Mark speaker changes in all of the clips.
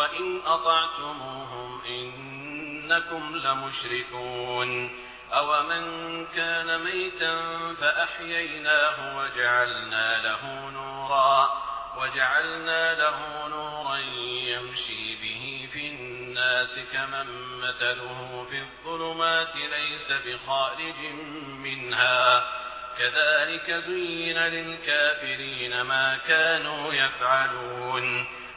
Speaker 1: وإن أطعتموهم إنكم لمشركون أومن كان ميتا فأحييناه وجعلنا له نورا وجعلنا له نورا يمشي به في الناس كمن مثله في الظلمات ليس بخارج منها كذلك زين للكافرين ما كانوا يفعلون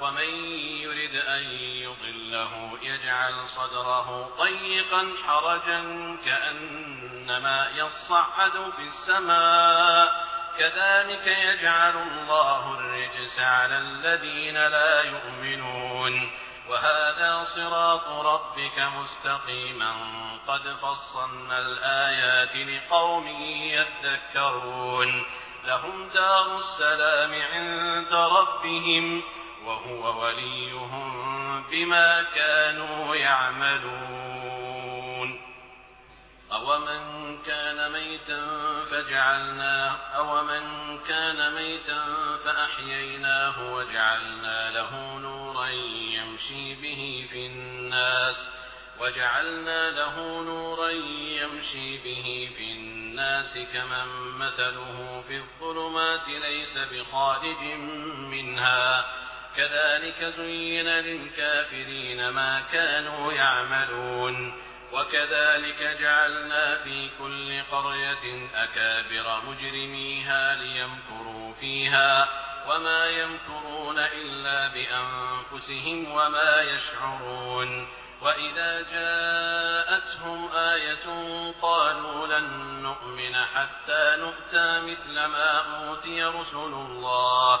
Speaker 1: ومن يرد أن يضله يجعل صدره ضيقا حرجا كأنما يصعد في السماء. كذلك يجعل الله الرجس على الذين لا يؤمنون. وهذا صراط ربك مستقيما. قد فصلنا الآيات لقوم يذكرون. لهم دار السلام عند ربهم. وهو وليهم بما كانوا يعملون. أومن كان ميتا فجعلناه أومن كان ميتا فأحييناه وجعلنا له نورا يمشي به في الناس وجعلنا له نورا يمشي به في الناس كمن مثله في الظلمات ليس بخارج منها. كذلك زين للكافرين ما كانوا يعملون. وكذلك جعلنا في كل قرية أكابر مجرميها ليمكروا فيها وما يمكرون إلا بأنفسهم وما يشعرون. وإذا جاءتهم آية قالوا لن نؤمن حتى نؤتى مثل ما أوتي رسل الله.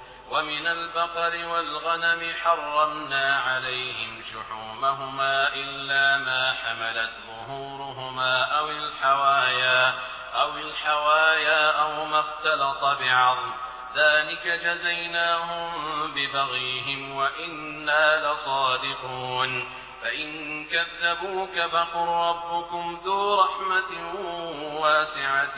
Speaker 1: ومن البقر والغنم حرمنا عليهم شحومهما إلا ما حملت ظهورهما أو الحوايا أو الحوايا أو ما اختلط بعظم. ذلك جزيناهم ببغيهم وإنا لصادقون. فإن كذبوك فقل ربكم ذو رحمة واسعة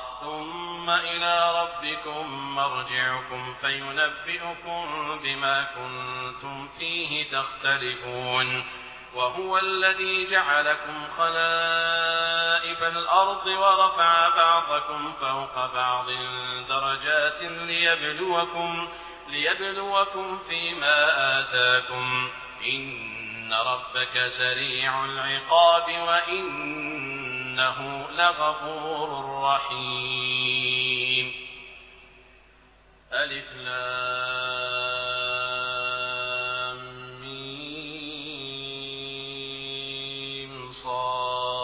Speaker 1: ثم إلى ربكم مرجعكم فينبئكم بما كنتم فيه تختلفون. وهو الذي جعلكم خلائف الأرض ورفع بعضكم فوق بعض درجات ليبلوكم, ليبلوكم فيما آتاكم. إن ربك سريع العقاب وإنه لغفور رحيم. ألف لام صاد.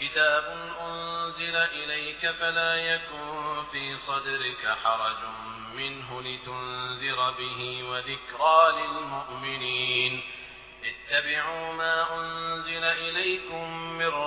Speaker 1: كتاب أنزل إليك فلا يكن في صدرك حرج منه لتنذر به وذكرى للمؤمنين. اتبعوا ما أنزل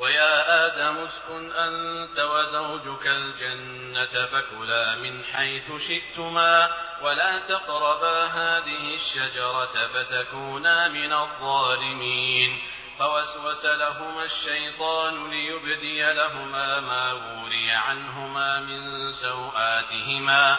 Speaker 1: ويا آدم اسكن أنت وزوجك الجنة فكلا من حيث شئتما ولا تقربا هذه الشجرة فتكونا من الظالمين. فوسوس لهما الشيطان ليبدي لهما ما وري عنهما من سوآتهما